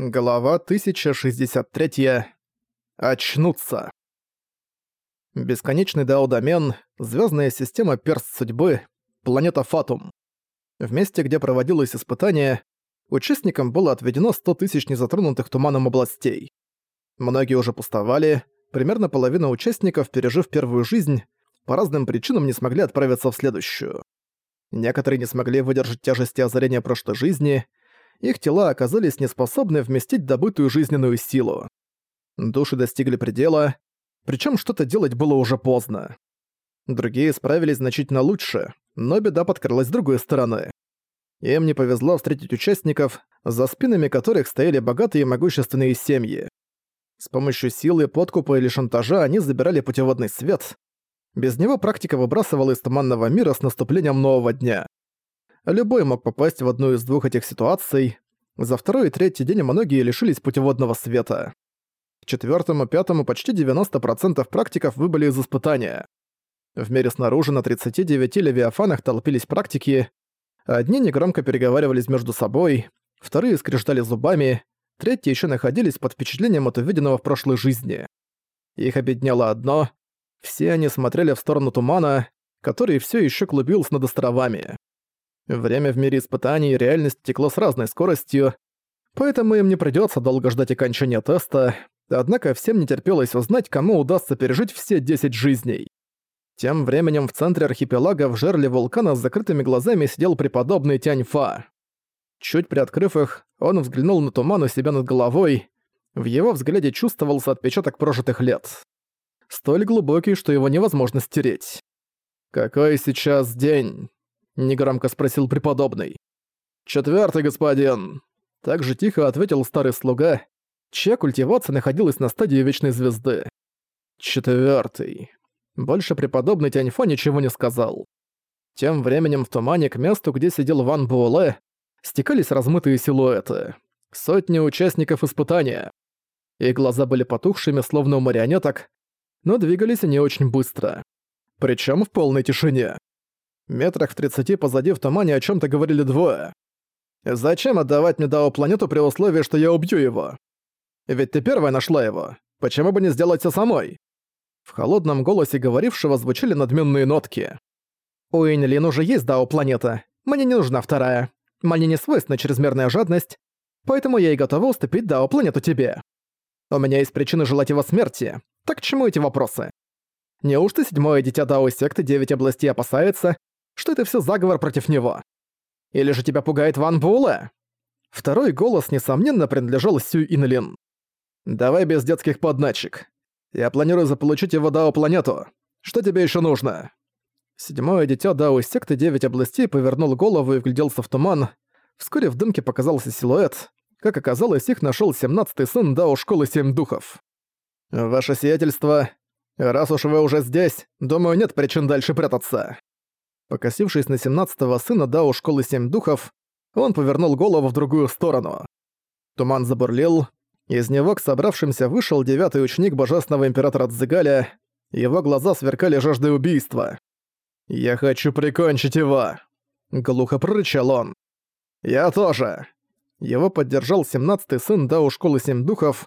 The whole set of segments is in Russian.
Глава 1063. Очнуться. Бесконечный дао-домен, звездная система перст судьбы, планета Фатум. В месте, где проводилось испытание, участникам было отведено 100 тысяч незатронутых туманом областей. Многие уже пустовали, примерно половина участников, пережив первую жизнь, по разным причинам не смогли отправиться в следующую. Некоторые не смогли выдержать тяжести озарения прошлой жизни — их тела оказались неспособны вместить добытую жизненную силу. Души достигли предела, причем что-то делать было уже поздно. Другие справились значительно лучше, но беда подкралась с другой стороны. Им не повезло встретить участников, за спинами которых стояли богатые и могущественные семьи. С помощью силы, подкупа или шантажа они забирали путеводный свет. Без него практика выбрасывала из туманного мира с наступлением нового дня. Любой мог попасть в одну из двух этих ситуаций. За второй и третий день многие лишились путеводного света. К четвертому пятому почти 90% практиков выбыли из испытания. В мире снаружи на 39 левиафанах толпились практики. Одни негромко переговаривались между собой, вторые скрежетали зубами, третьи еще находились под впечатлением от увиденного в прошлой жизни. Их объединяло одно — все они смотрели в сторону тумана, который все еще клубился над островами. Время в мире испытаний и реальность текло с разной скоростью, поэтому им не придётся долго ждать окончания теста, однако всем не терпелось узнать, кому удастся пережить все 10 жизней. Тем временем в центре архипелага в жерле вулкана с закрытыми глазами сидел преподобный Тяньфа. Чуть приоткрыв их, он взглянул на туман у себя над головой. В его взгляде чувствовался отпечаток прожитых лет. Столь глубокий, что его невозможно стереть. «Какой сейчас день?» Негромко спросил преподобный. «Четвёртый, господин!» Так же тихо ответил старый слуга, чья культивация находилась на стадии Вечной Звезды. «Четвёртый». Больше преподобный Тяньфо ничего не сказал. Тем временем в тумане к месту, где сидел Ван Буэлэ, стекались размытые силуэты. Сотни участников испытания. Их глаза были потухшими, словно у марионеток, но двигались они очень быстро. Причем в полной тишине. Метрах в тридцати позади в тумане о чем то говорили двое. «Зачем отдавать мне Дао-планету при условии, что я убью его? Ведь ты первая нашла его. Почему бы не сделать все самой?» В холодном голосе говорившего звучали надменные нотки. «У Эйнлин уже есть Дао-планета. Мне не нужна вторая. Мне не свойственна чрезмерная жадность, поэтому я и готова уступить Дао-планету тебе. У меня есть причины желать его смерти. Так к чему эти вопросы? Неужто седьмое дитя Дао секты Девять областей опасается, что это все заговор против него. Или же тебя пугает Ван Буэлэ? Второй голос, несомненно, принадлежал Сюй Инлин. «Давай без детских подначек. Я планирую заполучить его Дао-планету. Что тебе еще нужно?» Седьмое дитя Дао секты Девять областей повернул голову и вгляделся в туман. Вскоре в дымке показался силуэт. Как оказалось, их нашел семнадцатый сын Дао Школы Семь Духов. «Ваше сиятельство, раз уж вы уже здесь, думаю, нет причин дальше прятаться». Покосившись на 17-го сына Дао Школы Семь Духов, он повернул голову в другую сторону. Туман забурлил, из него к собравшимся вышел девятый ученик Божественного Императора Цзигаля, его глаза сверкали жаждой убийства. «Я хочу прикончить его!» — глухо прорычал он. «Я тоже!» Его поддержал 17-й сын Дао Школы Семь Духов.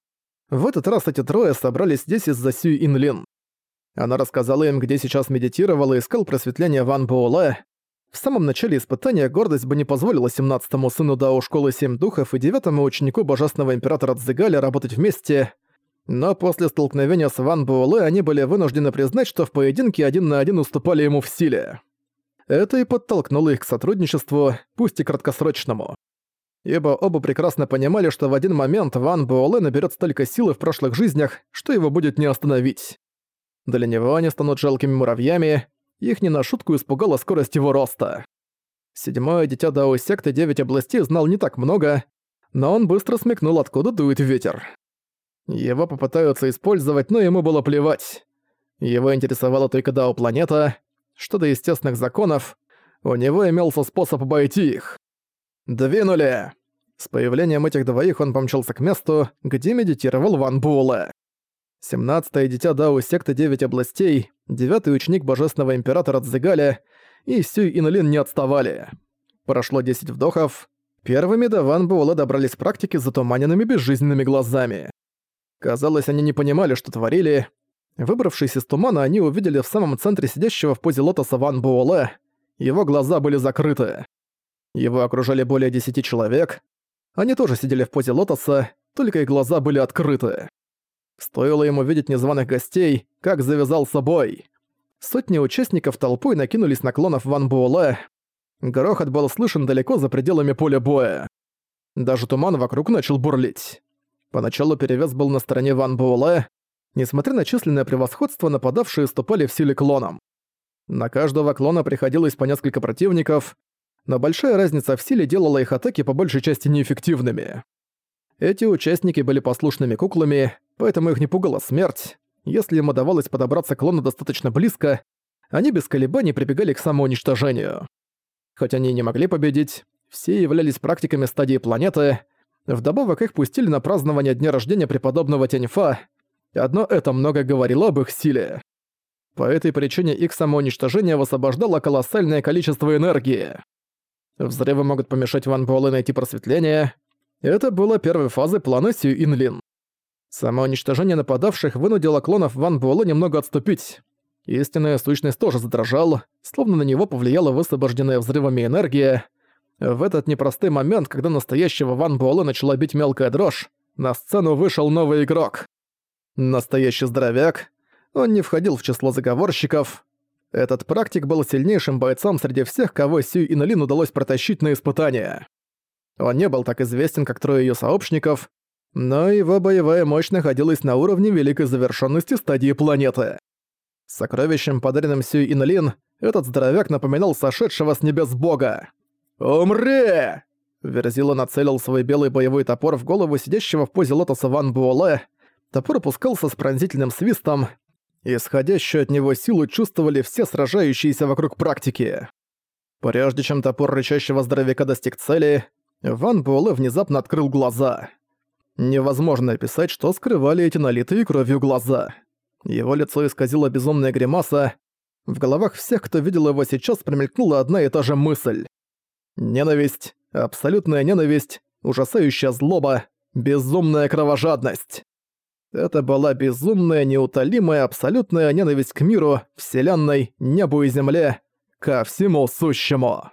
В этот раз эти трое собрались здесь из-за Сюй Инлин. Она рассказала им, где сейчас медитировал и искал просветление Ван Буэлэ. В самом начале испытания гордость бы не позволила 17-му сыну Дао Школы Семь Духов и девятому ученику Божественного Императора Цзигаля работать вместе, но после столкновения с Ван Буэлэ они были вынуждены признать, что в поединке один на один уступали ему в силе. Это и подтолкнуло их к сотрудничеству, пусть и краткосрочному. Ибо оба прекрасно понимали, что в один момент Ван Буэлэ наберет столько силы в прошлых жизнях, что его будет не остановить. Для него они станут жалкими муравьями, их не на шутку испугала скорость его роста. Седьмое дитя Дао секты Девять областей знал не так много, но он быстро смекнул, откуда дует ветер. Его попытаются использовать, но ему было плевать. Его интересовала только Дао-планета. Что до естественных законов, у него имелся способ обойти их. «Двинули!» С появлением этих двоих он помчался к месту, где медитировал Ван Буэлэ. Семнадцатое дитя Дао секты Девять областей, девятый ученик Божественного Императора Цзигаля и Сюй Инлин не отставали. Прошло десять вдохов. Первыми до Ван Буэлла добрались практики с затуманенными безжизненными глазами. Казалось, они не понимали, что творили. Выбравшись из тумана, они увидели в самом центре сидящего в позе лотоса Ван Буэлэ. Его глаза были закрыты. Его окружали более десяти человек. Они тоже сидели в позе лотоса, только их глаза были открыты. Стоило ему видеть незваных гостей, как завязал собой. Сотни участников толпой накинулись на клонов Ван Буэлэ. Грохот был слышен далеко за пределами поля боя. Даже туман вокруг начал бурлить. Поначалу перевес был на стороне Ван Буэлэ. Несмотря на численное превосходство, нападавшие ступали в силе клоном. На каждого клона приходилось по несколько противников, но большая разница в силе делала их атаки по большей части неэффективными. Эти участники были послушными куклами, поэтому их не пугала смерть. Если им удавалось подобраться к клону достаточно близко, они без колебаний прибегали к самоуничтожению. Хоть они и не могли победить, все являлись практиками стадии планеты, вдобавок их пустили на празднование дня рождения преподобного Тяньфа, одно это много говорило об их силе. По этой причине их самоуничтожение высвобождало колоссальное количество энергии. Взрывы могут помешать Ван Буэлэ найти просветление. Это было первой фазой плана Сью Инлин. Самоуничтожение нападавших вынудило клонов Ван Буэлэ немного отступить. Истинная сущность тоже задрожал, словно на него повлияла высвобожденная взрывами энергия. В этот непростой момент, когда настоящего Ван Буэлэ начала бить мелкая дрожь, на сцену вышел новый игрок. Настоящий здоровяк. Он не входил в число заговорщиков. Этот практик был сильнейшим бойцом среди всех, кого Сью и Налин удалось протащить на испытания. Он не был так известен, как трое ее сообщников, но его боевая мощь находилась на уровне великой завершенности стадии планеты. Сокровищем, подаренным Сью Инлин, этот здоровяк напоминал сошедшего с небес бога. «Умри!» Верзила нацелил свой белый боевой топор в голову сидящего в позе лотоса Ван Буоле. Топор опускался с пронзительным свистом. Исходящую от него силу чувствовали все сражающиеся вокруг практики. Прежде чем топор рычащего здоровяка достиг цели, Ван Буэлэ внезапно открыл глаза. Невозможно описать, что скрывали эти налитые кровью глаза. Его лицо исказило безумная гримаса. В головах всех, кто видел его сейчас, промелькнула одна и та же мысль. Ненависть, абсолютная ненависть, ужасающая злоба, безумная кровожадность. Это была безумная, неутолимая, абсолютная ненависть к миру, вселенной, небу и земле, ко всему сущему.